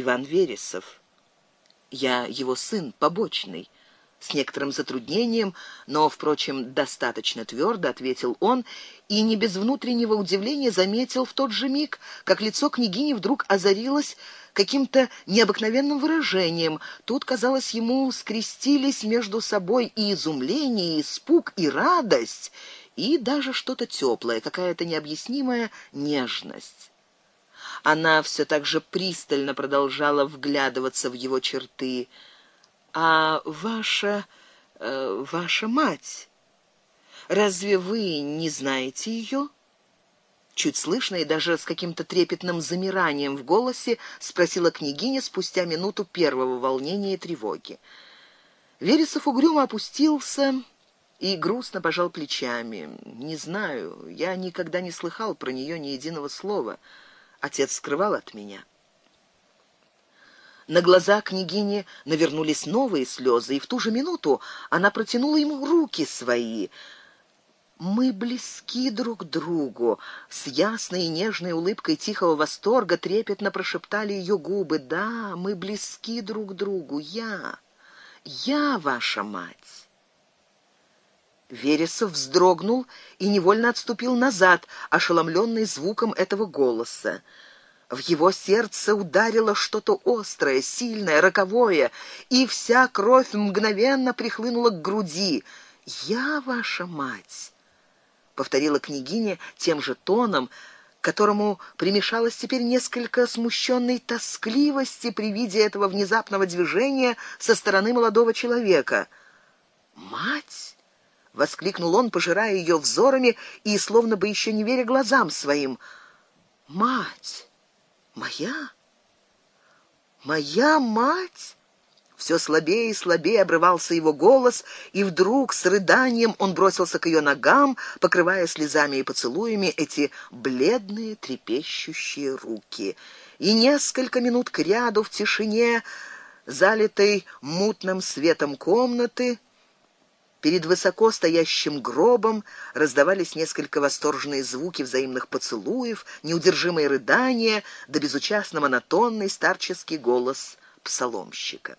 Иван Вересов. Я его сын, побочный. С некоторым затруднением, но, впрочем, достаточно твердо ответил он и не без внутреннего удивления заметил в тот же миг, как лицо княгини вдруг озарилось каким-то необыкновенным выражением. Тут, казалось ему, скрестились между собой и изумление, и испуг, и радость, и даже что-то теплое, какая-то необъяснимая нежность. Она все так же пристально продолжала вглядываться в его черты. А ваша э, ваша мать, разве вы не знаете ее? чуть слышно и даже с каким-то трепетным замиранием в голосе спросила княгиня спустя минуту первого волнения и тревоги. Вересов угрюмо опустился и грустно пожал плечами. Не знаю, я никогда не слыхал про нее ни единого слова. Отец скрывал от меня. На глаза княгини навернулись новые слезы, и в ту же минуту она протянула ему руки свои. Мы близки друг другу, с ясной и нежной улыбкой тихого восторга трепетно прошептали ее губы. Да, мы близки друг другу. Я, я ваша мать. Вересов вздрогнул и невольно отступил назад, ошеломленный звуком этого голоса. В его сердце ударило что-то острое, сильное, роковое, и вся кровь мгновенно прихлынула к груди. Я ваша мать, повторила княгиня тем же тоном, которому примешалось теперь несколько смущенной тоскливости при виде этого внезапного движения со стороны молодого человека. Мать, воскликнул он, пожирая ее взорами и словно бы еще не веря глазам своим. Мать Моя? Моя мать? Все слабее и слабее обрывался его голос, и вдруг с рыданием он бросился к ее ногам, покрывая слезами и поцелуями эти бледные трепещущие руки. И несколько минут кряду в тишине, залитой мутным светом комнаты, Перед высоко стоящим гробом раздавались несколько восторженные звуки взаимных поцелуев, неудержимые рыдания, да безучастно монотонный старческий голос псаломщика.